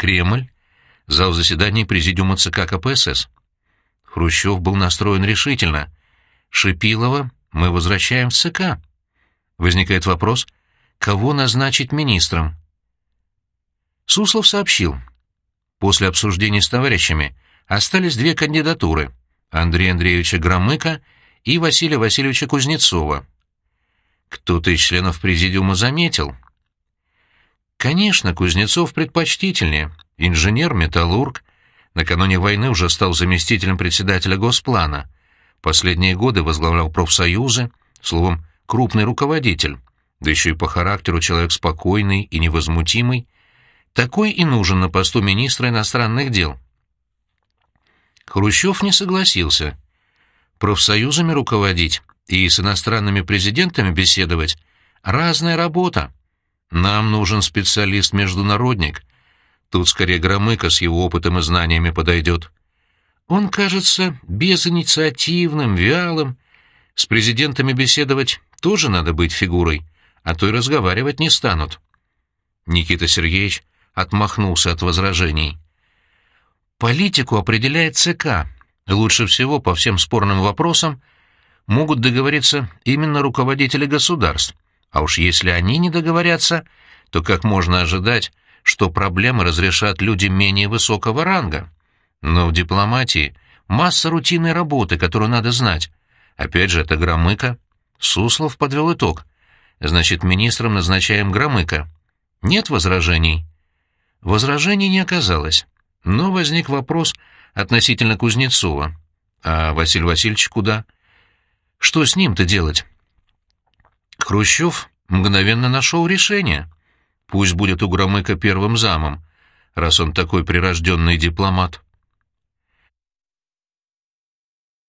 Кремль, зал заседаний Президиума ЦК КПСС. Хрущев был настроен решительно. Шипилова мы возвращаем в ЦК. Возникает вопрос, кого назначить министром? Суслов сообщил. После обсуждений с товарищами остались две кандидатуры — Андрея Андреевича Громыка и Василия Васильевича Кузнецова. Кто-то из членов президиума заметил. Конечно, Кузнецов предпочтительнее, инженер-металлург, накануне войны уже стал заместителем председателя Госплана, последние годы возглавлял профсоюзы, словом, крупный руководитель, да еще и по характеру человек спокойный и невозмутимый, такой и нужен на посту министра иностранных дел. Хрущев не согласился. Профсоюзами руководить и с иностранными президентами беседовать — разная работа. Нам нужен специалист-международник. Тут скорее Громыко с его опытом и знаниями подойдет. Он кажется безинициативным, вялым. С президентами беседовать тоже надо быть фигурой, а то и разговаривать не станут. Никита Сергеевич отмахнулся от возражений. Политику определяет ЦК. Лучше всего по всем спорным вопросам могут договориться именно руководители государств. А уж если они не договорятся, то как можно ожидать, что проблемы разрешат люди менее высокого ранга? Но в дипломатии масса рутинной работы, которую надо знать. Опять же, это Громыко. Суслов подвел итог. Значит, министром назначаем Громыко. Нет возражений? Возражений не оказалось, но возник вопрос относительно Кузнецова. А Василий Васильевич куда? Что с ним-то делать? Хрущев мгновенно нашел решение. Пусть будет у Громыка первым замом, раз он такой прирожденный дипломат.